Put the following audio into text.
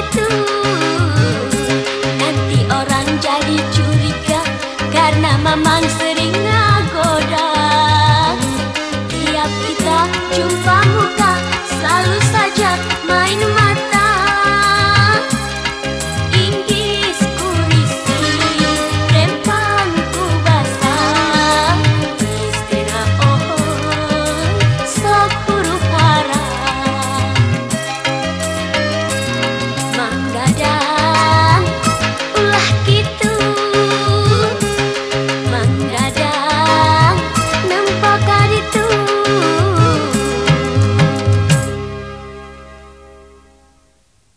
itu.